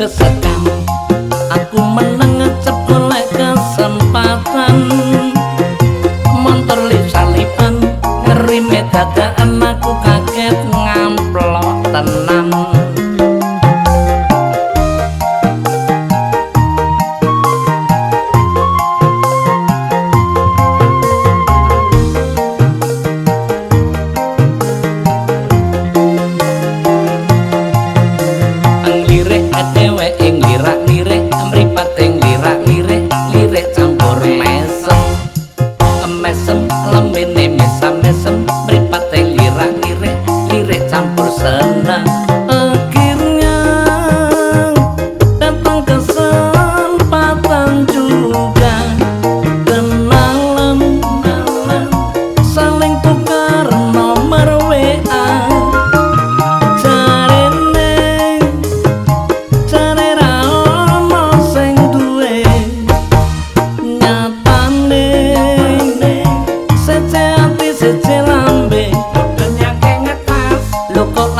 the foot. Sampai tocó